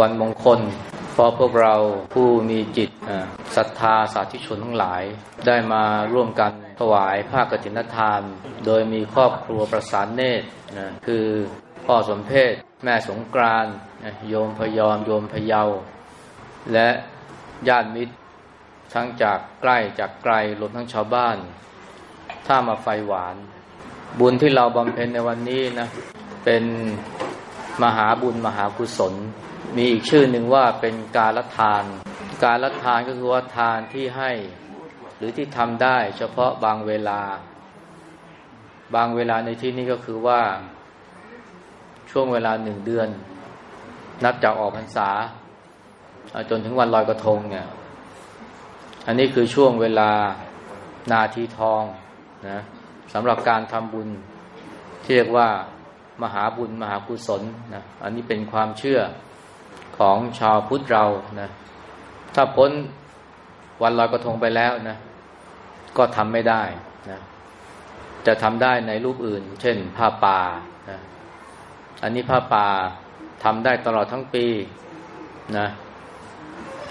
วันมงคลเพราะพวกเราผู้มีจิตศรัทธาสาธุชนทั้งหลาย ได้มาร่วมกันถวายภาคกฐินทาน โดยมีครอบครัวประสานเนตรนะคือพ่อสมเพศแม่สงกรานโยมพยอมโยมพยาและญาติมิตรทั้งจากใกล้จากไกลรวมทั้งชาวบ้าน ถ้ามาไฟหวาน บุญที่เราบำเพ็ญในวันนี้นะเป็นมหาบุญมหากุศล มีอีกชื่อหนึ่งว่าเป็นการละทาน การละทานก็คือว่าทานที่ให้หรือที่ทำได้เฉพาะบางเวลา บางเวลาในที่นี้ก็คือว่า ช่วงเวลาหนึ่งเดือน นับจากออกพรรษา จนถึงวันลอยกระทงเนี่ย อันนี้คือช่วงเวลานาทีทองนะสำหรับการทำบุญที่เรียกว่ามหาบุญมหากุศลนะอันนี้เป็นความเชื่อ ของชาวพุทธเรานะถ้าพ้นวันลอยกระทงไปแล้วนะก็ทำไม่ได้นะจะทำได้ในรูปอื่น เช่นผ้าป่านะอันนี้ผ้าป่าทำได้ตลอดทั้งปีนะ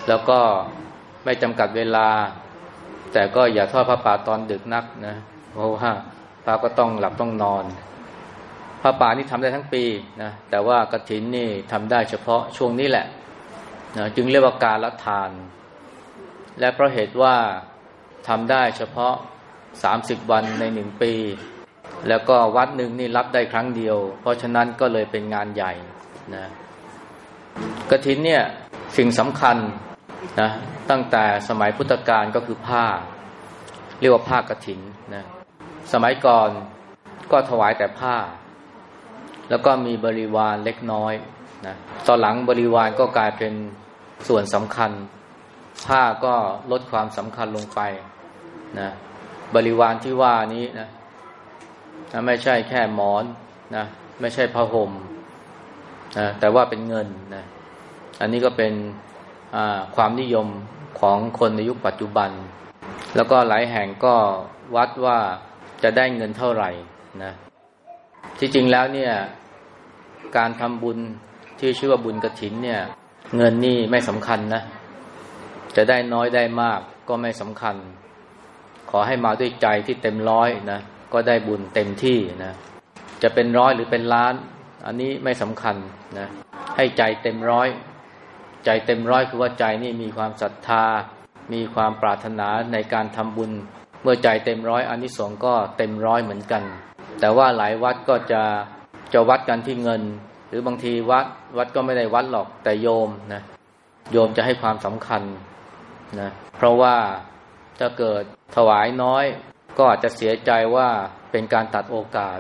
แล้วก็ไม่จำกัดเวลา แต่ก็อย่าทอดผ้าป่าตอนดึกนักนะ เพราะว่าพระก็ต้องหลับต้องนอน ผ้าป่านี่ทำได้ทั้งปีนะแต่ว่ากระถินนี่ทำได้เฉพาะช่วงนี้แหละนะจึงเรียกว่าการละทาน และเพราะเหตุว่าทำได้เฉพาะสามสิบวันในหนึ่งปี แล้วก็วัดหนึ่งนี่รับได้ครั้งเดียว เพราะฉะนั้นก็เลยเป็นงานใหญ่นะกระถินเนี่ยสิ่งสำคัญนะตั้งแต่สมัยพุทธกาลก็คือผ้า เรียกว่าผ้ากระถินนะสมัยก่อนก็ถวายแต่ผ้า แล้วก็มีบริวารเล็กน้อยนะตอนหลังบริวารก็กลายเป็นส่วนสำคัญ ผ้าก็ลดความสำคัญลงไปนะบริวารที่ว่านี้นะไม่ใช่แค่หมอนนะไม่ใช่ผ้าห่มนะแต่ว่าเป็นเงินนะอันนี้ก็เป็นความนิยมของคนในยุคปัจจุบัน แล้วก็หลายแห่งก็วัดว่าจะได้เงินเท่าไหร่นะ ที่จริงแล้วเนี่ย การทำบุญที่ชื่อว่าบุญกระถินเนี่ย เงินนี่ไม่สำคัญนะ จะได้น้อยได้มากก็ไม่สำคัญ ขอให้มาด้วยใจที่เต็มร้อยนะ ก็ได้บุญเต็มที่นะ จะเป็นร้อยหรือเป็นล้าน อันนี้ไม่สำคัญนะ ให้ใจเต็มร้อย ใจเต็มร้อยคือว่าใจนี่มีความศรัทธา มีความปรารถนาในการทำบุญ เมื่อใจเต็มร้อยอันนี้สงก็เต็มร้อยเหมือนกัน แต่ว่าหลายวัดก็จะจะวัดกันที่เงิน หรือบางทีวัดวัดก็ไม่ได้วัดหรอกแต่โยมนะโยมจะให้ความสำคัญนะเพราะว่าถ้าเกิดถวายน้อย ก็อาจจะเสียใจว่าเป็นการตัดโอกาส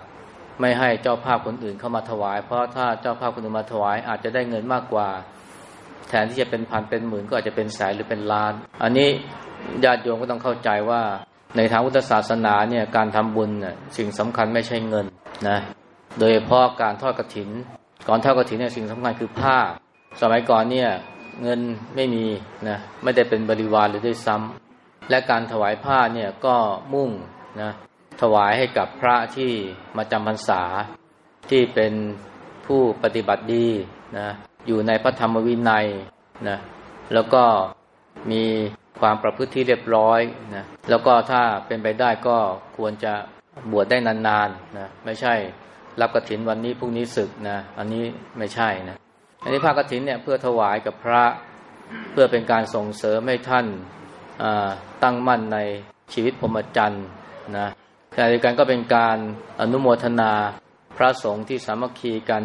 ไม่ให้เจ้าภาพคนอื่นเข้ามาถวาย เพราะถ้าเจ้าภาพคนอื่นมาถวาย อาจจะได้เงินมากกว่า แทนที่จะเป็นพันเป็นหมื่นก็อาจจะเป็นแสนหรือเป็นล้าน อันนี้ญาติโยมก็ต้องเข้าใจว่า ในทางพุทธศาสนาเนี่ยการทำบุญเนี่ยสิ่งสำคัญไม่ใช่เงินนะโดยเฉพาะการทอดกรถิน ก่อนทอดกรถินเนี่ยสิ่งสำคัญคือผ้า สมัยก่อนเนี่ยเงินไม่มีนะไม่ได้เป็นบริวารเลยด้วยซ้ำและการถวายผ้าเนี่ยก็มุ่งนะถวายให้กับพระที่มาจำพรรษาที่เป็นผู้ปฏิบัติดีนะอยู่ในพระธรรมวินัยนะแล้วก็มี ความประพฤติที่เรียบร้อยนะแล้วก็ถ้าเป็นไปได้ก็ควรจะบวชได้นานๆนะไม่ใช่รับกรถินวันนี้พรุ่งนี้ศึกนะอันนี้ไม่ใช่นะอันนี้ภาคกรถินเนี่ยเพื่อถวายกับพระเพื่อเป็นการส่งเสริมให้ท่านตั้งมั่นในชีวิตพรหมจรรย์นะขณะเดียวกันก็เป็นการอนุโมทนาพระสงฆ์ที่สามัคคีกัน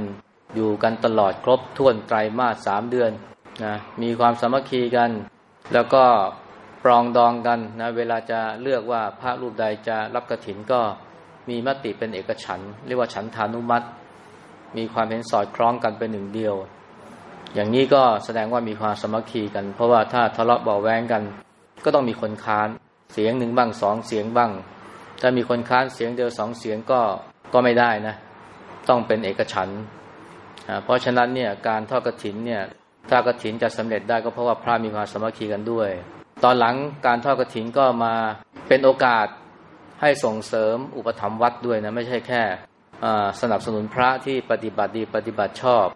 อยู่กันตลอดครบถ้วนไตรมาสสามเดือนนะมีความสามัคคีกัน แล้วก็ปรองดองกันนะเวลาจะเลือกว่าพระรูปใดจะรับกระถินก็มีมติเป็นเอกฉันเรียกว่าฉันทานุมัติ มีความเห็นสอดคล้องกันเป็นหนึ่งเดียว อย่างนี้ก็แสดงว่ามีความสมัคคีกัน เพราะว่าถ้าทะเลาะเบาแวงกัน ก็ต้องมีคนค้านเสียงหนึ่งบ้างสองเสียงบ้างถ้ามีคนค้านเสียงเดียวสองเสียงก็ก็ไม่ได้นะ ต้องเป็นเอกฉันเพราะฉะนั้นเนี่ยการทอดกระถินเนี่ย ถ้ากระถินจะสำเร็จได้ก็เพราะว่าพระมีความสมัคคีกันด้วย ตอนหลังการทอดกระถินก็มาเป็นโอกาสให้ส่งเสริมอุปถัมภ์วัดด้วยนะไม่ใช่แค่สนับสนุนพระที่ปฏิบัติดีปฏิบัติชอบ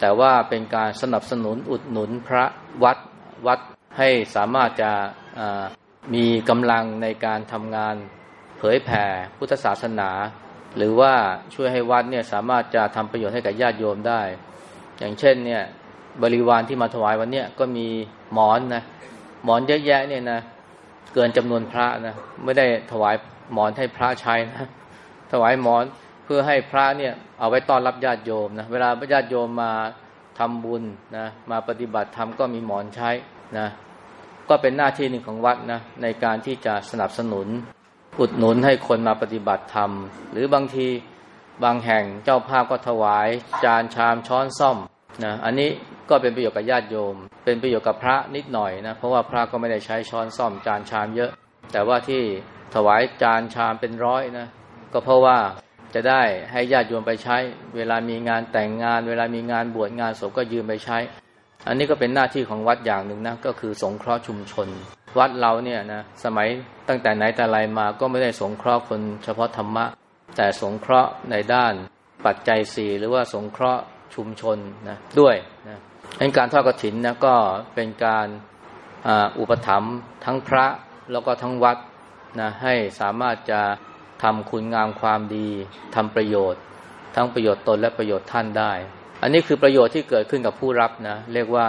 แต่ว่าเป็นการสนับสนุนอุดหนุนพระวัดวัดให้สามารถจะมีกำลังในการทำงานเผยแผ่พุทธศาสนา หรือว่าช่วยให้วัดเนี่ยสามารถจะทำประโยชน์ให้กับญาติโยมได้ อย่างเช่นเนี่ย บริวารที่มาถวายวันนี้ก็มีหมอนนะหมอนเยอะแยะเนี่ยนะเกินจำนวนพระนะไม่ได้ถวายหมอนให้พระใช้นะถวายหมอนเพื่อให้พระเนี่ยเอาไว้ต้อนรับญาติโยมนะเวลาญาติโยมมาทำบุญนะมาปฏิบัติธรรมก็มีหมอนใช้นะก็เป็นหน้าที่หนึ่งของวัดนะในการที่จะสนับสนุนอุดหนุนให้คนมาปฏิบัติธรรม หรือบางทีบางแห่งเจ้าภาพก็ถวาย จานชามช้อนซ่อม นะอันนี้ก็เป็นประโยชน์กับญาติโยม เป็นประโยชน์กับพระนิดหน่อยนะเพราะว่าพระก็ไม่ได้ใช้ช้อนซ่อมจานชามเยอะ แต่ว่าที่ถวายจานชามเป็นร้อยนะก็เพราะว่าจะได้ให้ญาติโยมไปใช้ เวลามีงานแต่งงาน เวลามีงานบวชงานศพก็ยืมไปใช้ อันนี้ก็เป็นหน้าที่ของวัดอย่างหนึ่งนะก็คือสงเคราะห์ชุมชน วัดเราเนี่ยนะสมัยตั้งแต่ไหนแต่ไรมาก็ไม่ได้สงเคราะห์คนเฉพาะธรรมะ แต่สงเคราะห์ในด้านปัจจัยสี่หรือว่าสงเคราะห์ ชุมชนนะด้วยนะดังการทอดกระถินนะก็เป็นการอุปถัมภ์ทั้งพระแล้วก็ทั้งวัดนะให้สามารถจะทำคุณงามความดีทำประโยชน์ ทั้งประโยชน์ตนและประโยชน์ท่านได้ อันนี้คือประโยชน์ที่เกิดขึ้นกับผู้รับนะเรียกว่า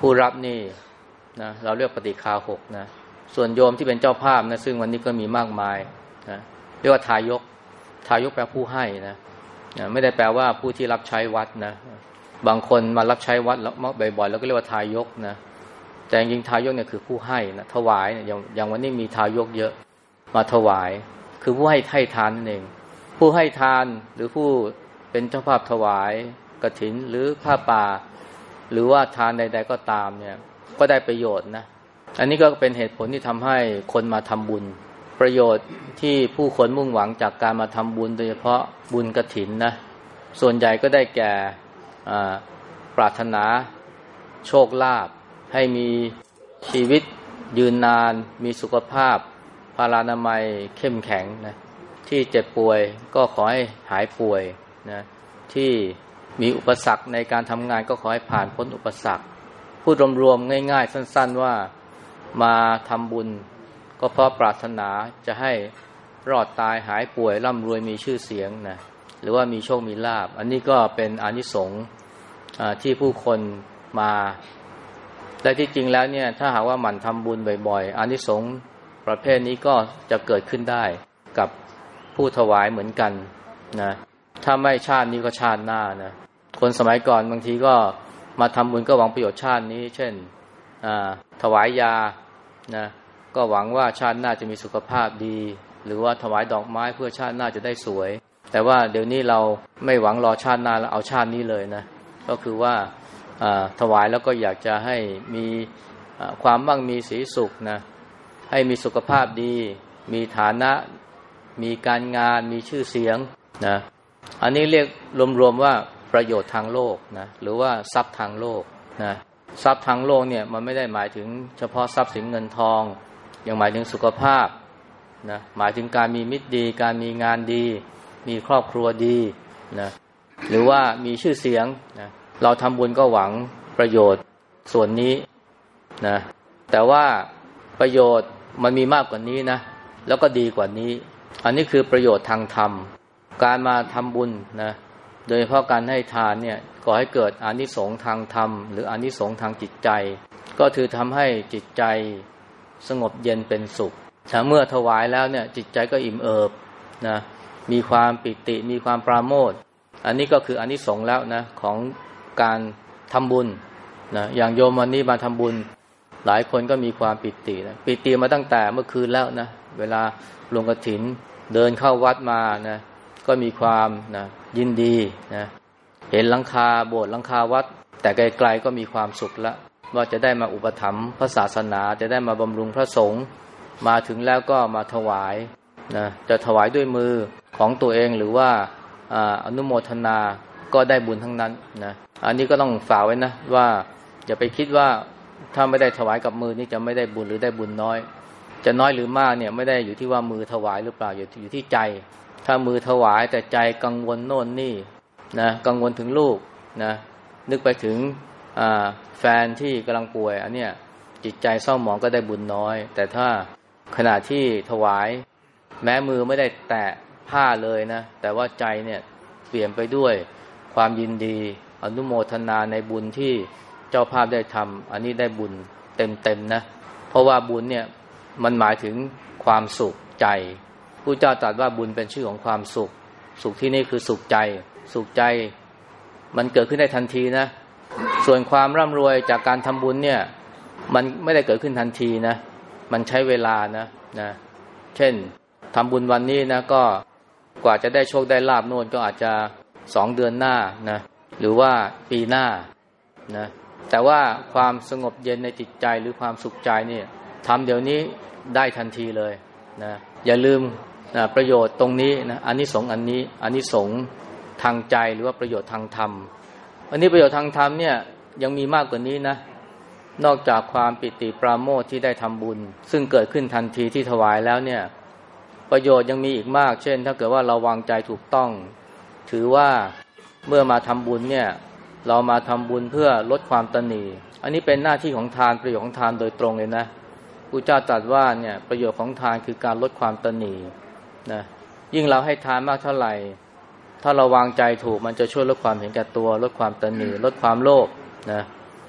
ผู้รับนี่นะเราเรียกปฏิคาหกนะส่วนโยมที่เป็นเจ้าภาพนะซึ่งวันนี้ก็มีมากมายนะเรียกว่าทายกทายกแปลผู้ให้นะนะ ไม่ได้แปลว่าผู้ที่รับใช้วัดนะ บางคนมารับใช้วัดแล้วบ่อยๆแล้วก็เรียกว่าทายกนะแต่จริงทายกเนี่ยคือผู้ให้นะถวายเนี่ยอย่างอย่างวันนี้มีทายกเยอะมาถวาย คือผู้ให้ให้ทานนั่นเอง ผู้ให้ทานหรือผู้เป็นเจ้าภาพถวายกระถินหรือผ้าป่า หรือว่าทานใด ๆ ก็ตามเนี่ย ก็ได้ประโยชน์นะอันนี้ก็เป็นเหตุผลที่ทำให้คนมาทำบุญ ประโยชน์ที่ผู้คนมุ่งหวังจากการมาทำบุญโดยเฉพาะบุญกระถินนะ ส่วนใหญ่ก็ได้แก่ปรารถนาโชคลาภให้มีชีวิตยืนนาน มีสุขภาพพารานามัยเข้มแข็งนะที่เจ็บป่วยก็ขอให้หายป่วยนะที่มีอุปสรรคในการทำงานก็ขอให้ผ่านพ้นอุปสรรค พูดรวมๆง่าย ๆ สั้น ๆว่ามาทำบุญ ก็เพราะปรารถนาจะให้รอดตายหายป่วยร่ำรวยมีชื่อเสียงนะหรือว่ามีโชคมีลาบ อันนี้ก็เป็นอนิสงส์ที่ผู้คนมาแต่ที่จริงแล้วเนี่ยถ้าหากว่าหมั่นทำบุญบ่อยๆอนิสงส์ประเภทนี้ก็จะเกิดขึ้นได้กับผู้ถวายเหมือนกันนะถ้าไม่ชาตินี้ก็ชาติหน้านะคนสมัยก่อนบางทีก็มาทำบุญก็หวังประโยชน์ชาตินี้ เช่นถวายยานะ ก็หวังว่าชาติหน้าจะมีสุขภาพดี หรือว่าถวายดอกไม้เพื่อชาติหน้าจะได้สวย แต่ว่าเดี๋ยวนี้เราไม่หวังรอชาติหน้าแล้วเอาชาตินี้เลยนะก็คือว่าถวายแล้วก็อยากจะให้มีความมั่งมีสีสุขนะให้มีสุขภาพดี มีฐานะ มีการงาน มีชื่อเสียงนะอันนี้เรียกรวมๆว่าประโยชน์ทางโลกนะหรือว่าทรัพย์ทางโลกนะทรัพย์ทางโลกเนี่ยมันไม่ได้หมายถึงเฉพาะทรัพย์สินเงินทอง ยังหมายถึงสุขภาพนะหมายถึงการมีมิตรดี การมีงานดี มีครอบครัวดีนะหรือว่ามีชื่อเสียงนะเราทำบุญก็หวังประโยชน์ส่วนนี้นะแต่ว่าประโยชน์มันมีมากกว่านี้นะแล้วก็ดีกว่านี้ อันนี้คือประโยชน์ทางธรรม การมาทำบุญนะโดยเฉพาะการให้ทานเนี่ยก่อให้เกิดอานิสงส์ทางธรรม หรืออานิสงส์ทางจิตใจ ก็คือทำให้จิตใจ สงบเย็นเป็นสุขถ้าเมื่อถวายแล้วเนี่ยจิตใจก็อิ่มเอิบนะมีความปิติมีความปราโมทอันนี้ก็คืออานิสงส์แล้วนะของการทำบุญนะอย่างโยมวันนี้มาทำบุญ หลายคนก็มีความปิตินะปิติมาตั้งแต่เมื่อคืนแล้วนะเวลาลงกระถินเดินเข้าวัดมานะก็มีความนะยินดีนะเห็นหลังคาโบสถ์หลังคาวัด แต่ไกลๆก็มีความสุขละ ว่าจะได้มาอุปถัมภ์พระศาสนา จะได้มาบำรุงพระสงฆ์มาถึงแล้วก็มาถวายนะจะถวายด้วยมือของตัวเองหรือว่าอนุโมทนาก็ได้บุญทั้งนั้นนะอันนี้ก็ต้องฝากไว้นะว่าอย่าไปคิดว่าถ้าไม่ได้ถวายกับมือนี่จะไม่ได้บุญหรือได้บุญน้อย จะน้อยหรือมากเนี่ยไม่ได้อยู่ที่ว่ามือถวายหรือเปล่าอยู่อยู่ที่ใจ ถ้ามือถวายแต่ใจกังวลโน่นนี่นะกังวลถึงลูกนะนึกไปถึง แฟนที่กำลังป่วย อันเนี้ยจิตใจเศร้าหมองก็ได้บุญน้อย แต่ถ้าขณะที่ถวาย แม้มือไม่ได้แตะผ้าเลยนะ แต่ว่าใจเนี่ยเปลี่ยนไปด้วยความยินดี อนุโมทนาในบุญที่เจ้าภาพได้ทำอันนี้ได้บุญเต็มๆนะ เพราะว่าบุญเนี่ยมันหมายถึงความสุขใจผู้เจ้าตรัสว่าบุญเป็นชื่อของความสุข สุขที่นี่คือสุขใจ สุขใจ มันเกิดขึ้นได้ทันทีนะ ส่วนความร่ำรวยจากการทำบุญเนี่ย มันไม่ได้เกิดขึ้นทันทีนะ มันใช้เวลานะนะ เช่นทำบุญวันนี้นะก็กว่าจะได้โชคได้ลาบโน่นก็อาจจะสองเดือนหน้านะหรือว่าปีหน้านะแต่ว่าความสงบเย็นในจิตใจหรือความสุขใจเนี่ยทำเดี๋ยวนี้ได้ทันทีเลยนะอย่าลืมนะประโยชน์ตรงนี้นะอันนี้สงอันนี้อันนี้สงทางใจหรือว่าประโยชน์ทางธรรม อันนี้ประโยชน์ทางธรรมเนี่ยยังมีมากกว่านี้นะ นอกจากความปิติปราโมทที่ได้ทำบุญ ซึ่งเกิดขึ้นทันทีที่ถวายแล้วเนี่ย ประโยชน์ยังมีอีกมาก เช่น ถ้าเกิดว่าเราวางใจถูกต้อง ถือว่าเมื่อมาทำบุญเนี่ย เรามาทำบุญเพื่อลดความตนีอันนี้เป็นหน้าที่ของทานประโยชน์ของทานโดยตรงเลยนะพระเจ้าตรัสว่าเนี่ยประโยชน์ของทานคือการลดความตนีนะยิ่งเราให้ทานมากเท่าไหร่ ถ้าเราวางใจถูกมันจะช่วยลดความเห็นแก่ตัว ลดความตนีลดความโลภนะ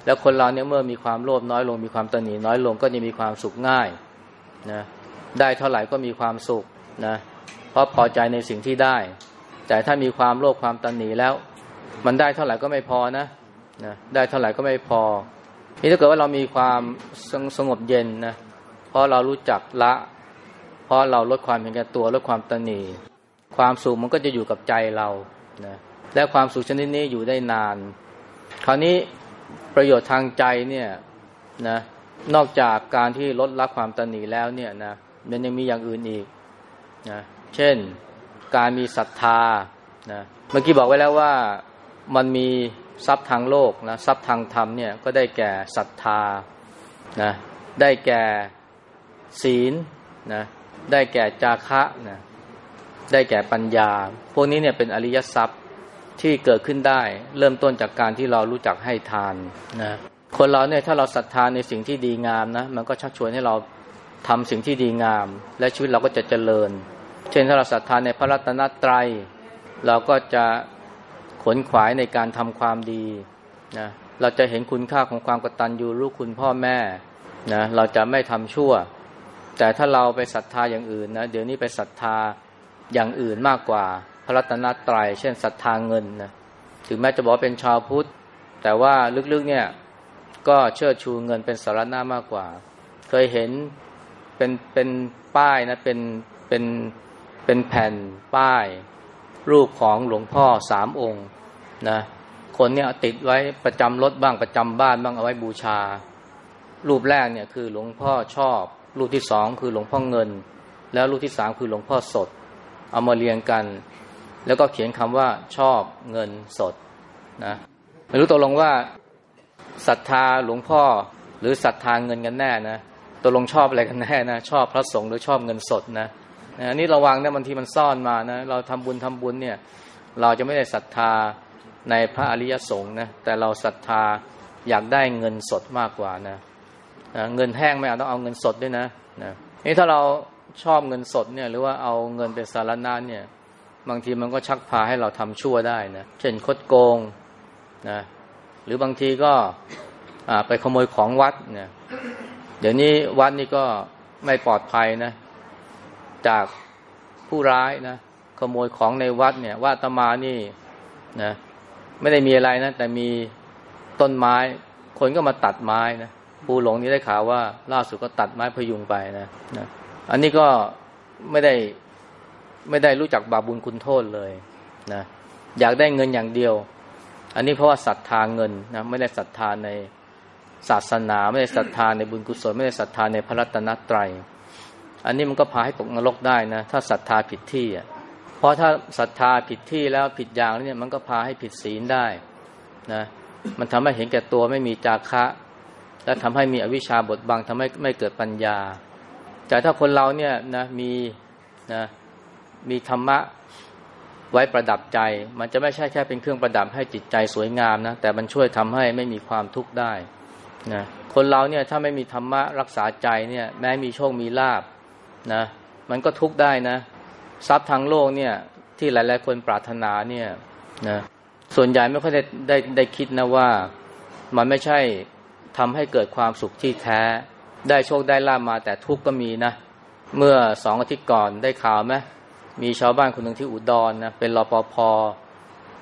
แล้วคนเราเนี่ยเมื่อมีความโลภน้อยลงมีความตนีน้อยลงก็จะมีความสุขง่ายนะได้เท่าไหร่ก็มีความสุขนะเพราะพอใจในสิ่งที่ได้ แต่ถ้ามีความโลภความตนีแล้ว มันได้เท่าไหร่ก็ไม่พอนะนะได้เท่าไหร่ก็ไม่พอนี่ถ้าเกิดว่าเรามีความสงบเย็นนะเพราะเรารู้จักละ เพราะเราลดความเห็นแก่ตัวลดความตนี ความสุขมันก็จะอยู่กับใจเรานะและความสุขชนิดนี้อยู่ได้นาน คราวนี้ประโยชน์ทางใจเนี่ยนะนอกจากการที่ลดละความตนีแล้วเนี่ยนะมันยังมีอย่างอื่นอีกนะเช่นการมีศรัทธานะเมื่อกี้บอกไว้แล้วว่ามันมีทรัพย์ทางโลกนะทรัพย์ทางธรรมเนี่ยก็ได้แก่ศรัทธานะได้แก่ศีลนะได้แก่จาคะนะ ได้แก่ปัญญา พวกนี้เนี่ยเป็นอริยทรัพย์ที่เกิดขึ้นได้ เริ่มต้นจากการที่เรารู้จักให้ทานนะคนเราเนี่ยถ้าเราศรัทธานในสิ่งที่ดีงามนะมันก็ชักชวนให้เราทำสิ่งที่ดีงาม และชีวิตเราก็จะเจริญ เช่นถ้าเราศรัทธานในพระรัตนตรัย เราก็จะขนขวายในการทำความดีนะเราจะเห็นคุณค่าของความกตัญญูรู้คุณพ่อแม่นะเราจะไม่ทำชั่ว แต่ถ้าเราไปศรัทธาอย่างอื่นนะเดี๋ยวนี้ไปศรัทธา อย่างอื่นมากกว่าพระรัตนตรยัยเช่นศรัทธาเงินนะถึงแม้จะบอกเป็นชาวพุทธ แต่ว่าลึกๆเนี่ยก็เชิดชูเงินเป็นสาระหน้ามากกว่า เคยเห็นเป็นเป็นป้ายนะเป็นเป็นเป็นแผ่นป้าย รูปของหลวงพ่อสามองค์นะคนเนี่ยติดไว้ประจำรถบ้างประจำบ้านบ้างเอาไว้บูชา รูปแรกเนี่ยคือหลวงพ่อชอบ รูปที่สองคือหลวงพ่อเงิน แล้วรูปที่สามคือหลวงพ่อสด เอามาเรียงกัน แล้วก็เขียนคำว่าชอบเงินสดนะไม่รู้ตกลงว่าศรัทธาหลวงพ่อหรือศรัทธาเงินกันแน่นะตกลงชอบอะไรกันแน่นะชอบพระสงฆ์หรือชอบเงินสดนะนะนี่ระวังนะบางทีมันซ่อนมานะเราทำบุญทำบุญเนี่ย เราจะไม่ได้ศรัทธาในพระอริยสงฆ์นะแต่เราศรัทธาอยากได้เงินสดมากกว่านะนะเงินแห้งไม่เอาต้องเอาเงินสดด้วยนะนะนี่ถ้าเรา ชอบเงินสดเนี่ยหรือว่าเอาเงินเป็นสารนาเนี่ย บางทีมันก็ชักพาให้เราทำชั่วได้นะเช่นคดโกงนะหรือบางทีก็ไปขโมยของวัดเนี่ยเดี๋ยวนี้วัดนี่ก็ไม่ปลอดภัยนะ จากผู้ร้ายนะขโมยของในวัดเนี่ยว่าตมานี่นะไม่ได้มีอะไรนะ แต่มีต้นไม้ คนก็มาตัดไม้นะปูหลงนี่ได้ข่าวว่า ล่าสุดก็ตัดไม้พยุงไปนะนะ อันนี้ก็ไม่ได้ไม่ได้รู้จักบาปบุญคุณโทษเลยนะอยากได้เงินอย่างเดียว อันนี้เพราะว่าศรัทธาเงินนะไม่ได้ศรัทธาในศาสนาไม่ได้ศรัทธาในบุญกุศล ไม่ได้ศรัทธาในพระรัตนตรัย อันนี้มันก็พาให้ตกนรกได้นะ ถ้าศรัทธาผิดที่อะเพราะถ้าศรัทธาผิดที่แล้วผิดอย่างเนี่ยมันก็พาให้ผิดศีลได้นะมันทำให้เห็นแก่ตัวไม่มีจาคะ และทำให้มีอวิชชาบดบังทำให้ไม่เกิดปัญญา แต่ถ้าคนเราเนี่ยนะมีนะมีธรรมะไว้ประดับใจ มันจะไม่ใช่แค่เป็นเครื่องประดับให้จิตใจสวยงามนะแต่มันช่วยทำให้ไม่มีความทุกข์ได้นะคนเราเนี่ยถ้าไม่มีธรรมะรักษาใจเนี่ยแม้มีโชคมีลาบนะมันก็ทุกข์ได้นะ ทรัพย์ทางโลกเนี่ยที่หลาย ๆ คนปรารถนาเนี่ยนะส่วนใหญ่ไม่ค่อยได้ได้ได้คิดนะว่ามันไม่ใช่ทำให้เกิดความสุขที่แท้ ได้โชคได้ลาบมาแต่ทุกข์ก็มีนะ เมื่อสองอาทิตย์ก่อนได้ข่าวไหมมีชาวบ้านคนหนึ่งที่อุดรนนะเป็นรปภ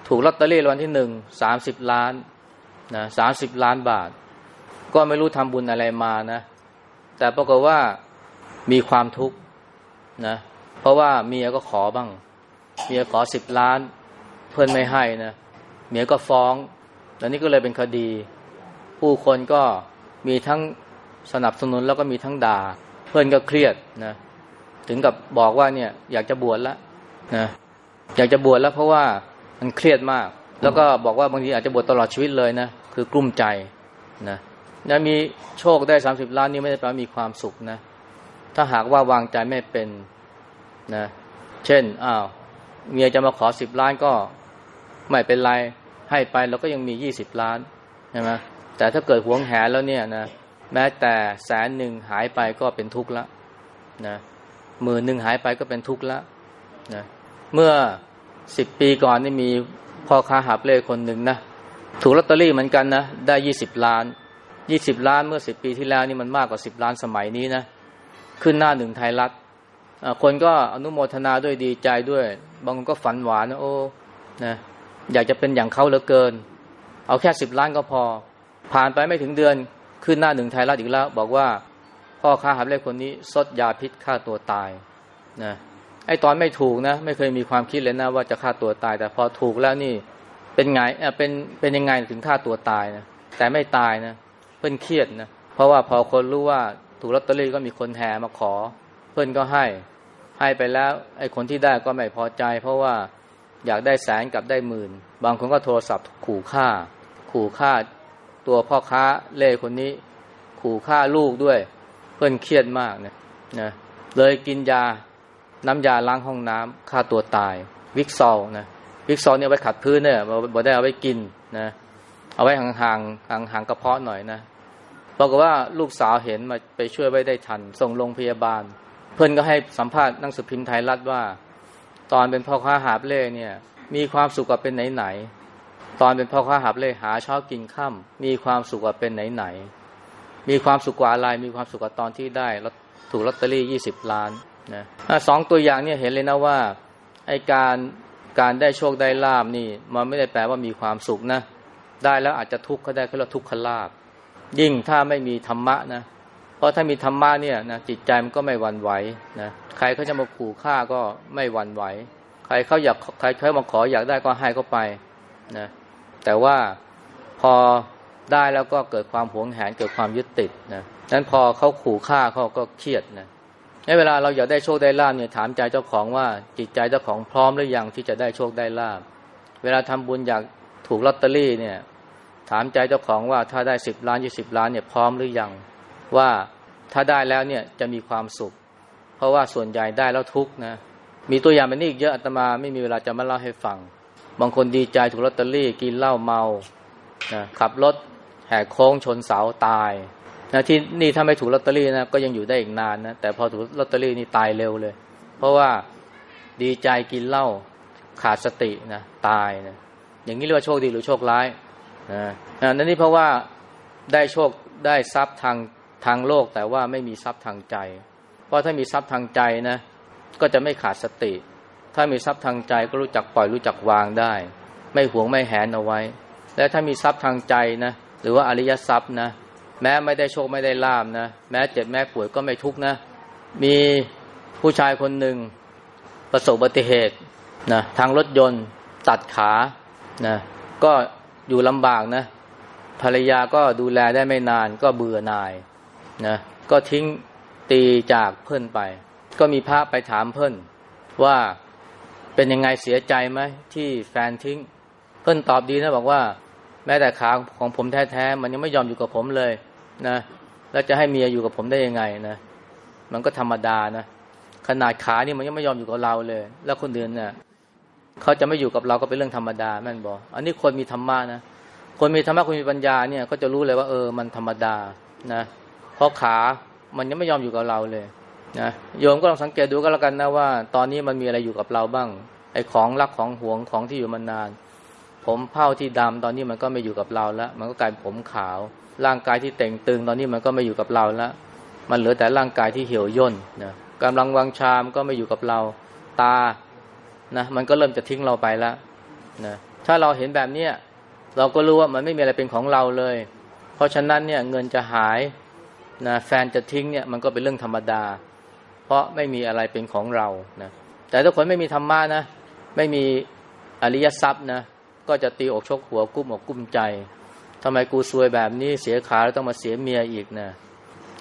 ถูกลอตเตอรี่รางวัลที่หนึ่งสามสิบล้านนะสามสิบล้านบาท ก็ไม่รู้ทำบุญอะไรมานะ แต่ปรากฏว่ามีความทุกข์นะเพราะว่าเมียก็ขอบ้าง เมียขอสิบล้าน เพื่อนไม่ให้นะเมียก็ฟ้องแล้วนี่ก็เลยเป็นคดี ผู้คนก็มีทั้ง สนับสนุนแล้วก็มีทั้งด่า เพื่อนก็เครียดนะถึงกับบอกว่าเนี่ยอยากจะบวชแล้วนะอยากจะบวชแล้วเพราะว่ามันเครียดมาก แล้วก็บอกว่าบางทีอาจจะบวชตลอดชีวิตเลยนะคือกลุ้มใจนะนะมีโชคได้สามสิบล้านนี่ไม่ได้แปลว่ามีความสุขนะ ถ้าหากว่าวางใจไม่เป็นนะเช่นอ้าวเมียจะมาขอสิบล้านก็ไม่เป็นไรให้ไปเราก็ยังมียี่สิบล้านใช่ไหมแต่ถ้าเกิดหวงแหนแล้วเนี่ยนะ แม้แต่แสนหนึ่งหายไปก็เป็นทุกข์ละนะหมื่นหนึ่งหายไปก็เป็นทุกข์ละนะเมื่อสิบปีก่อนนี่มีพ่อค้าหาบเล่คนหนึ่งนะถูกลอตเตอรี่เหมือนกันนะได้ยี่สิบล้านยี่สิบล้านเมื่อสิบปีที่แล้วนี่มันมากกว่าสิบล้านสมัยนี้นะขึ้นหน้าหนึ่งไทยรัฐคนก็อนุโมทนาด้วยดีใจด้วย บางคนก็ฝันหวานนะโอ้นะอยากจะเป็นอย่างเขาเหลือเกิน เอาแค่สิบล้านก็พอ ผ่านไปไม่ถึงเดือน ขึ้นหน้าหนึ่งไทยรัฐอีกแล้ว บอกว่าพ่อค้าหาบเล่คนนี้ซดยาพิษฆ่าตัวตายนะไอตอนไม่ถูกนะ ไม่เคยมีความคิดเลยนะว่าจะฆ่าตัวตาย แต่พอถูกแล้วนี่เป็นไงเป็นเป็นยังไงถึงฆ่าตัวตายนะแต่ไม่ตายนะเพื่อนเครียดนะเพราะว่าพอคนรู้ว่าถูกลอตเตอรี่ก็มีคนแห่มาขอ เพื่อนก็ให้ให้ไปแล้ว ไอ้คนที่ได้ก็ไม่พอใจ เพราะว่าอยากได้แสนกับได้หมื่น บางคนก็โทรศัพท์ขู่ฆ่า ขู่ฆ่า ตัวพ่อค้าเล่คนนี้ ขู่ฆ่าลูกด้วย เพื่อนเครียดมากนะนะเลยกินยาน้ำยาล้างห้องน้ำฆ่าตัวตาย วิกซอลนะวิกซอลเนี่ยไว้ขัดพื้นเนี่ยบ่ได้เอาไว้กินนะเอาไว้ห่างห่างห่างห่างกระเพาะหน่อยนะบอกว่าลูกสาวเห็นมาไปช่วยไว้ได้ทัน ส่งโรงพยาบาล เพื่อนก็ให้สัมภาษณ์นังสือพิมพ์ไทยรัฐว่า ตอนเป็นพ่อค้าหาบเล่เนี่ย มีความสุขกว่าเป็นไหนไหน ตอนเป็นพ่อค้าหาบเล่หาเช้ากินค่ำมีความสุขกว่าเป็นไหนไหน มีความสุขกว่าอะไรมีความสุขกว่าตอนที่ได้ถูกลอตเตอรี่ยี่สิบล้านนะสองตัวอย่างเนี่ยเห็นเลยนะว่าไอการการได้โชคได้ลาบนี่ มันไม่ได้แปลว่ามีความสุขนะ ได้แล้วอาจจะทุกข์ก็ได้ก็เรียกทุกขลาบ ยิ่งถ้าไม่มีธรรมะนะเพราะถ้ามีธรรมะเนี่ยนะจิตใจมันก็ไม่หวั่นไหวนะใครเขาจะมาขู่ฆ่าก็ไม่หวั่นไหว ใครเขาอยากใครเขามาขออยากได้ก็ให้เขาไปนะ แต่ว่าพอได้แล้วก็เกิดความหวงแหนเกิดความยึดติดนะนั้นพอเขาขู่ฆ่าเขาก็เครียดนะในเวลาเราอยากได้โชคได้ลาบเนี่ยถามใจเจ้าของว่าจิตใจเจ้าของพร้อมหรือยังที่จะได้โชคได้ลาบเวลาทำบุญอยากถูกลอตเตอรี่เนี่ย ถามใจเจ้าของว่าถ้าได้สิบล้านยี่สิบล้านเนี่ยพร้อมหรือยังว่าถ้าได้แล้วเนี่ยจะมีความสุข เพราะว่าส่วนใหญ่ได้แล้วทุกนะมีตัวอย่างแบบนี้อีกเยอะอาตมาไม่มีเวลาจะมาเล่าให้ฟัง บางคนดีใจถูกลอตเตอรี่กินเหล้าเมานะขับรถแหกโค้งชนเสาตายนะที่นี่ถ้าไม่ถูกลอตเตอรี่นะก็ยังอยู่ได้อีกนานนะแต่พอถูกลอตเตอรี่นี่ตายเร็วเลย เพราะว่าดีใจกินเหล้าขาดสตินะตายนะอย่างนี้เรียกว่าโชคดีหรือโชคร้ายนะนั่นนี่เพราะว่าได้โชคได้ทรัพย์ทางทางโลกแต่ว่าไม่มีทรัพย์ทางใจ เพราะถ้ามีทรัพย์ทางใจนะก็จะไม่ขาดสติ ถ้ามีทรัพย์ทางใจก็รู้จักปล่อยรู้จักวางได้ ไม่หวงไม่แหนเอาไว้ และถ้ามีทรัพย์ทางใจนะ หรือว่าอริยทรัพย์นะ แม้ไม่ได้โชคไม่ได้ลาบนะ แม้เจ็บแม้ป่วยก็ไม่ทุกนะ มีผู้ชายคนหนึ่งประสบอุบัติเหตุนะทางรถยนต์ตัดขานะก็อยู่ลำบากนะ ภรรยาก็ดูแลได้ไม่นานก็เบื่อหน่ายนะก็ทิ้งตีจากเพื่อนไป ก็มีพระไปถามเพื่อนว่า เป็นยังไงเสียใจไหมที่แฟนทิ้ง เพื่อนตอบดีนะบอกว่า แม้แต่ขาของผมแท้ๆมันยังไม่ยอมอยู่กับผมเลยนะแล้วจะให้เมียอยู่กับผมได้ยังไงนะมันก็ธรรมดานะขนาดขานี่มันยังไม่ยอมอยู่กับเราเลย แล้วคนอื่นเนี่ยเขาจะไม่อยู่กับเราก็เป็นเรื่องธรรมดาแม่นบอกอันนี้คนมีธรรมะนะคนมีธรรมะคนมีปัญญาเนี่ยก็จะรู้เลยว่าเออมันธรรมดานะเพราะขามันยังไม่ยอมอยู่กับเราเลย นะโยมก็ลองสังเกตดูก็แล้วกันนะว่า ตอนนี้มันมีอะไรอยู่กับเราบ้าง ไอ้ของรักของหวงของที่อยู่มานาน ผมเผ้าที่ดำตอนนี้มันก็ไม่อยู่กับเราแล้ว มันก็กลายเป็นผมขาว ร่างกายที่เต่งตึง ตอนนี้มันก็ไม่อยู่กับเราแล้ว มันเหลือแต่ร่างกายที่เหี่ยวย่นนะกำลังวังชามก็ไม่อยู่กับเราตานะมันก็เริ่มจะทิ้งเราไปแล้วนะถ้าเราเห็นแบบเนี้ยเราก็รู้ว่ามันไม่มีอะไรเป็นของเราเลย เพราะฉะนั้นเนี่ยเงินจะหายนะแฟนจะทิ้งเนี่ยมันก็เป็นเรื่องธรรมดา เพราะไม่มีอะไรเป็นของเรานะแต่ถ้าคนไม่มีธรรมะนะ ไม่มีอริยทรัพย์นะ ก็จะตีอกชกหัวกุ้มอกกุ้มใจทำไมกูซวยแบบนี้เสียขาแล้วต้องมาเสียเมียอีกนะ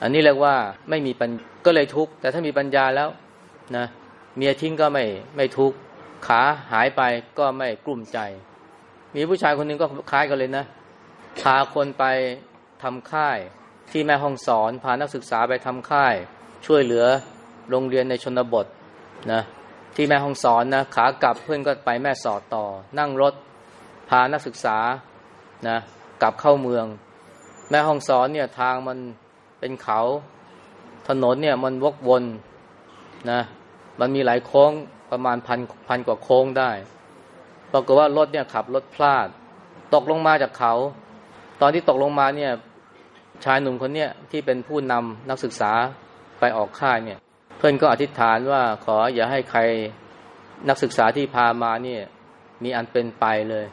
อันนี้เรียกว่าไม่มีปัญก็เลยทุกข์แต่ถ้ามีปัญญาแล้วนะเมียทิ้งก็ไม่ไม่ทุกข์ขาหายไปก็ไม่กลุ้มใจ มีผู้ชายคนหนึ่งก็คล้ายกันเลยนะพาคนไปทำค่ายที่แม่ห้องสอนพานักศึกษาไปทำค่าย ช่วยเหลือ โรงเรียนในชนบทนะที่แม่ห้องสอนนะขากลับเพื่อนก็ไปแม่สอดต่อ นั่งรถพานักศึกษานะกลับเข้าเมือง แม่ห้องสอนเนี่ยทางมันเป็นเขาถนนเนี่ยมันวกวนนะมันมีหลายโค้งประมาณพันพันกว่าโค้งได้ปรากฏว่ารถเนี่ยขับรถพลาด ตกลงมาจากเขา ตอนที่ตกลงมาเนี่ยชายหนุ่มคนเนี้ยที่เป็นผู้นำนักศึกษาไปออกค่ายเนี่ย พื่อนก็อธิษฐานว่าขออย่าให้ใครนักศึกษาที่พามาเนี่ยมีอันเป็นไปเลย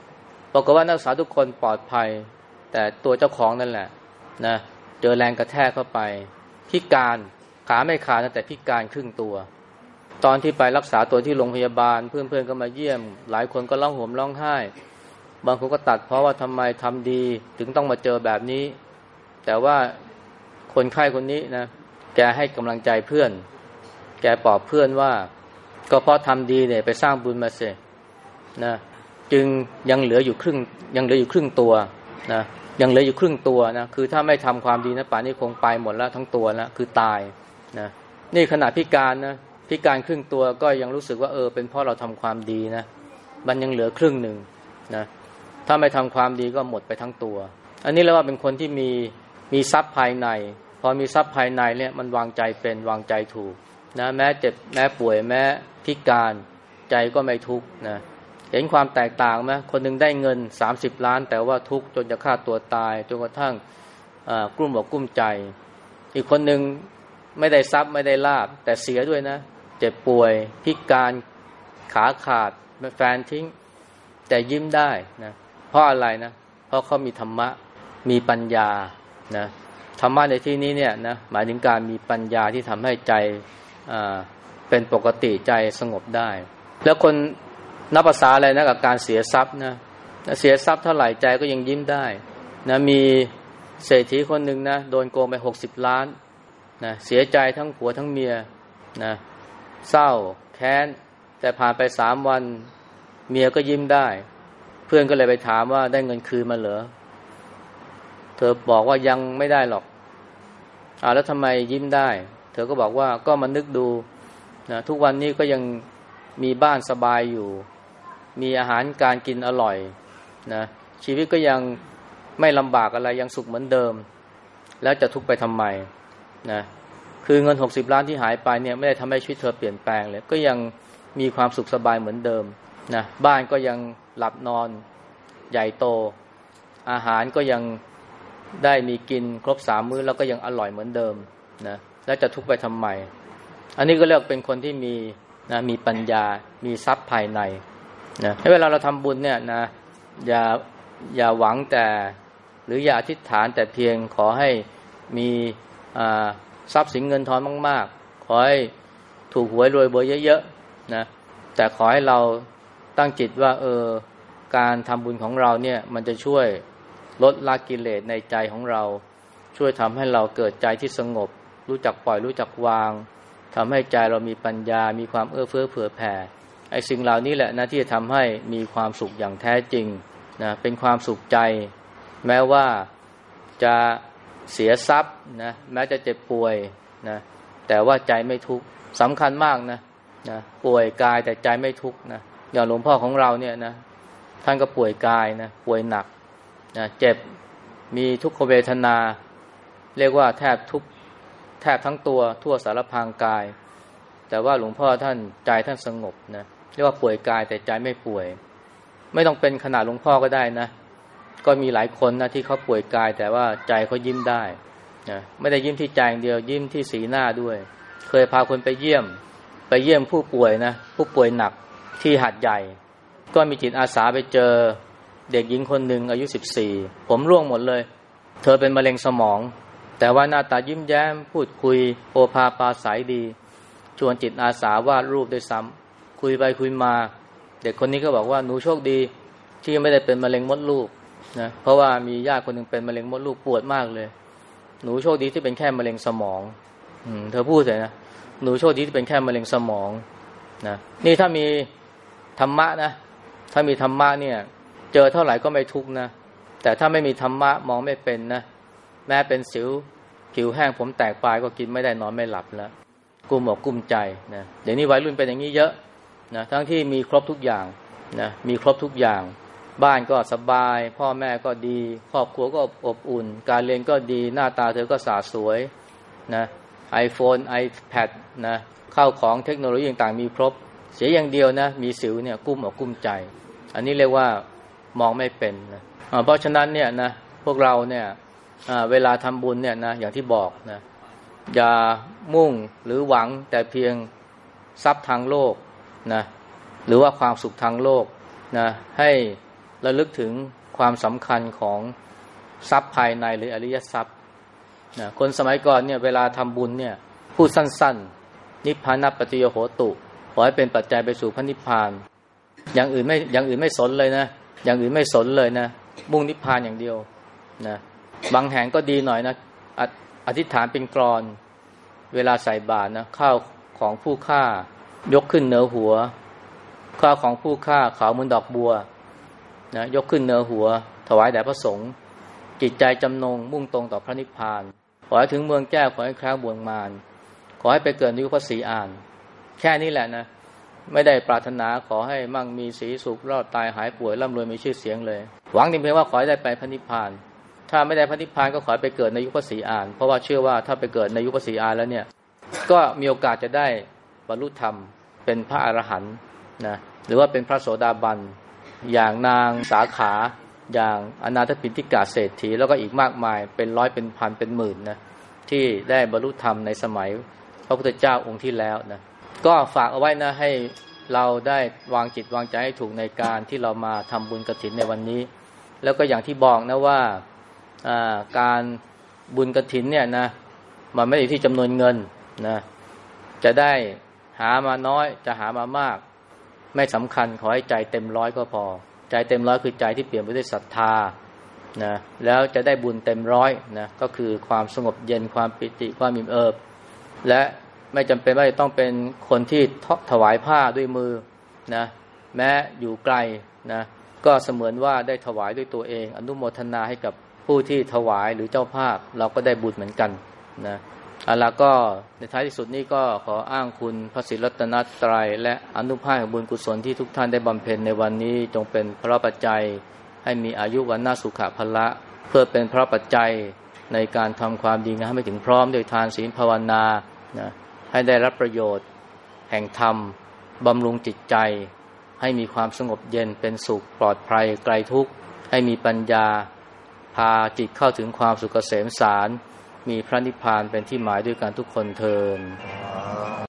ปรากฏว่านักศึกษาทุกคนปลอดภัย แต่ตัวเจ้าของนั่นแหละนะเจอแรงกระแทกเข้าไป พิการขาไม่ขาดแต่พิการครึ่งตัว ตอนที่ไปรักษาตัวที่โรงพยาบาล เพื่อนๆก็มาเยี่ยม หลายคนก็ร้องห่มร้องไห้ บางคนก็ตัดเพราะว่าทำไมทำดีถึงต้องมาเจอแบบนี้ แต่ว่าคนไข้คนนี้นะแกให้กำลังใจเพื่อน แกปลอบเพื่อนว่า ก็เพราะทำดีเนี่ยไปสร้างบุญมาเสียนะจึงยังเหลืออยู่ครึ่งยังเหลืออยู่ครึ่งตัวนะยังเหลืออยู่ครึ่งตัวนะคือถ้าไม่ทำความดีนะป่านนี้คงไปหมดแล้วทั้งตัวแล้วคือตายนะนี่ขณะพิการนะพิการครึ่งตัวก็ยังรู้สึกว่าเออ เป็นเพราะเราทำความดีนะมันยังเหลือครึ่งหนึ่งนะถ้าไม่ทำความดีก็หมดไปทั้งตัว อันนี้เรียกว่าเป็นคนที่มีมีทรัพย์ภายใน พอมีทรัพย์ภายในเนี่ยมันวางใจเป็นวางใจถูก นะแม้เจ็บแม้ป่วยแม้พิการใจก็ไม่ทุกข์นะเห็นความแตกต่างไหมคนหนึ่งได้เงิน 30 ล้าน แต่ว่าทุกจนจะฆ่าตัวตายจนกระทั่งกลุ้มอกกลุ้มใจ อีกคนหนึ่งไม่ได้ทรัพย์ไม่ได้ลาบ แต่เสียด้วยนะ เจ็บป่วยพิการขาขาดแฟนทิ้ง แต่ยิ้มได้นะเพราะอะไรนะ เพราะเขามีธรรมะมีปัญญานะธรรมะในที่นี้เนี่ยนะหมายถึงการมีปัญญาที่ทำให้ใจ เป็นปกติใจสงบได้ แล้วคนนับภาษาอะไรนะกับการเสียทรัพย์นะเสียทรัพย์เท่าไหร่ใจก็ยังยิ้มได้นะมีเศรษฐีคนหนึ่งนะโดนโกงไปหกสิบล้านนะเสียใจทั้งผัวทั้งเมียนะเศร้าแค้น แต่ผ่านไปสามวันเมียก็ยิ้มได้ เพื่อนก็เลยไปถามว่าได้เงินคืนมาเหรอเธอบอกว่ายังไม่ได้หรอกอ่าแล้วทำไมยิ้มได้ เธอก็บอกว่าก็มานึกดูนะทุกวันนี้ก็ยังมีบ้านสบายอยู่ มีอาหารการกินอร่อยนะชีวิตก็ยังไม่ลำบากอะไรยังสุขเหมือนเดิม แล้วจะทุกข์ไปทำไมนะคือเงินหกสิบล้านที่หายไปเนี่ยไม่ได้ทำให้ชีวิตเธอเปลี่ยนแปลงเลย ก็ยังมีความสุขสบายเหมือนเดิมนะบ้านก็ยังหลับนอนใหญ่โต อาหารก็ยังได้มีกินครบสามมื้อแล้วก็ยังอร่อยเหมือนเดิมนะ แล้วจะทุกข์ไปทำไม อันนี้ก็เรียกเป็นคนที่มีนะมีปัญญา มีทรัพย์ภายในนะเวลาเราทำบุญเนี่ยนะอย่าอย่าหวังแต่ หรืออย่าอธิษฐานแต่เพียงขอให้มีทรัพย์สินเงินทองมาก ๆ ขอให้ถูกหวยรวยเบอร์เยอะๆนะแต่ขอให้เราตั้งจิตว่าเออการทำบุญของเราเนี่ยมันจะช่วยลดละกิเลสในใจของเรา ช่วยทำให้เราเกิดใจที่สงบ รู้จักปล่อยรู้จักวางทำให้ใจเรามีปัญญา มีความเอื้อเฟื้อเผื่อแผ่ไอ้สิ่งเหล่านี้แหละนะที่จะทำให้มีความสุขอย่างแท้จริงนะเป็นความสุขใจ แม้ว่าจะเสียทรัพย์นะแม้จะเจ็บป่วยนะแต่ว่าใจไม่ทุกข์สำคัญมากนะนะป่วยกายแต่ใจไม่ทุกข์นะอย่างหลวงพ่อของเราเนี่ยนะท่านก็ป่วยกายนะป่วยหนักนะเจ็บมีทุกขเวทนา เรียกว่าแทบทุก แทบทั้งตัวทั่วสารพางกาย แต่ว่าหลวงพ่อท่านใจท่านสงบนะเรียกว่าป่วยกายแต่ใจไม่ป่วย ไม่ต้องเป็นขนาดหลวงพ่อก็ได้นะ ก็มีหลายคนนะที่เขาป่วยกาย แต่ว่าใจเขายิ้มได้นะไม่ได้ยิ้มที่ใจอย่างเดียวยิ้มที่สีหน้าด้วย เคยพาคนไปเยี่ยม ไปเยี่ยมผู้ป่วยนะผู้ป่วยหนักที่หัดใหญ่ ก็มีจิตอาสาไปเจอเด็กหญิงคนหนึ่งอายุสิบสี่ผมร่วงหมดเลย เธอเป็นมะเร็งสมอง แต่ว่าหน้าตายิ้มแย้ม พูดคุยโอภาปาสายดี ชวนจิตอาสาวาดรูปด้วยซ้ำคุยไปคุยมา เด็กคนนี้ก็บอกว่าหนูโชคดี ที่ไม่ได้เป็นมะเร็งมดลูกนะเพราะว่ามีญาติคนหนึ่งเป็นมะเร็งมดลูกปวดมากเลย หนูโชคดีที่เป็นแค่มะเร็งสมอง อืมเธอพูดเลยนะหนูโชคดีที่เป็นแค่มะเร็งสมองนะนี่ถ้ามีธรรมะนะถ้ามีธรรมะเนี่ย เจอเท่าไหร่ก็ไม่ทุกนะแต่ถ้าไม่มีธรรมะมองไม่เป็นนะ แม้เป็นสิวผิวแห้งผมแตกปลายก็กินไม่ได้นอนไม่หลับแล้วกุมอกกุมใจนะเดี๋ยวนี้วัยรุ่นเป็นอย่างนี้เยอะนะทั้งที่มีครบทุกอย่างนะมีครบทุกอย่าง บ้านก็สบาย พ่อแม่ก็ดี ครอบครัวก็อบอุ่น การเรียนก็ดีหน้าตาเธอก็สาสวยนะไอโฟนไอแพดนะเข้าของเทคโนโลยีต่างๆมีครบ เสียอย่างเดียวนะ มีสิวเนี่ยกุ้มอกกุ้มใจ อันนี้เรียกว่ามองไม่เป็นนะเพราะฉะนั้นเนี่ยนะพวกเราเนี่ย เวลาทำบุญเนี่ยนะอย่างที่บอกนะอย่ามุ่งหรือหวังแต่เพียงทรัพย์ทางโลกนะหรือว่าความสุขทางโลกนะให้ระลึกถึงความสำคัญของทรัพย์ภายในหรืออริยทรัพย์นะคนสมัยก่อนเนี่ยเวลาทำบุญเนี่ยพูดสั้น ๆ นิพพานัปฏิโยโหตุ ขอให้เป็นปัจจัยไปสู่พระนิพพาน อย่างอื่นไม่อย่างอื่นไม่สนเลยนะ อย่างอื่นไม่สนเลยนะ มุ่งนิพพานอย่างเดียวนะ บางแห่งก็ดีหน่อยนะออธิษฐานเป็นกรอน เวลาใส่บาตรนะข้าวของผู้ฆ่ายกขึ้นเหนือหัว ข้าวของผู้ฆ่าขาวเหมือนดอกบัวนะยกขึ้นเหนือหัว ถวายแด่พระสงฆ์จิตใจจำนงมุ่งตรงต่อพระนิพพาน ขอให้ถึงเมืองแก้วขอให้คล้าบวงมารขอให้ไปเกิดนิพพสีอ่าน แค่นี้แหละนะ ไม่ได้ปรารถนาขอให้มั่งมีสีสุขรอดตายหายป่วยร่ำรวยมีชื่อเสียงเลย หวังเพียงว่าขอให้ได้ไปพระนิพพาน ถ้าไม่ได้พระนิพพานก็ขอไปเกิดในยุคภสีอาน เพราะว่าเชื่อว่าถ้าไปเกิดในยุคภสีอานแล้วเนี่ย ก็มีโอกาสจะได้บรรลุธรรมเป็นพระอรหันต์นะหรือว่าเป็นพระโสดาบันอย่างนางสาขาอย่างอนาถปิณฑิกาเศรษฐีแล้วก็อีกมากมายเป็นร้อยเป็นพันเป็นหมื่นนะที่ได้บรรลุธรรมในสมัยพระพุทธเจ้าองค์ที่แล้วนะก็ฝากเอาไว้นะให้เราได้วางจิตวางใจให้ถูกในการที่เรามาทำบุญกระถินในวันนี้ แล้วก็อย่างที่บอกนะว่า การบุญกระถินเนี่ยนะมันไม่ได้ที่จำนวนเงินนะจะได้หามาน้อยจะหามามาก ไม่สำคัญขอให้ใจเต็มร้อยก็พอ ใจเต็มร้อยคือใจที่เปลี่ยนไปด้วยศรัทธานะแล้วจะได้บุญเต็มร้อยนะก็คือความสงบเย็นความปิติความมิ่มเอิบ และไม่จำเป็นว่าจะต้องเป็นคนที่ถวายผ้าด้วยมือนะแม้อยู่ไกลนะก็เสมือนว่าได้ถวายด้วยตัวเอง อนุโมทนาให้กับ ผู้ที่ถวายหรือเจ้าภาพเราก็ได้บุญเหมือนกันนะอาลาก็ในท้ายที่สุดนี้ก็ขออ้างคุณพระศิรัตนตรัย และอนุภาพของบุญกุศลที่ทุกท่านได้บำเพ็ญในวันนี้จงเป็นพระปัจจัย ให้มีอายุวันนาสุขภละ เพื่อเป็นพระปัจจัยในการทำความดีงามให้ถึงพร้อมโดยทานศีลภาวนานะให้ได้รับประโยชน์ แห่งธรรมบำรุงจิตใจ ให้มีความสงบเย็นเป็นสุขปลอดภัยไกลทุกข์ให้มีปัญญา พาจิตเข้าถึงความสุขเกษมสาร มีพระนิพพานเป็นที่หมายด้วยกันทุกคนเทิน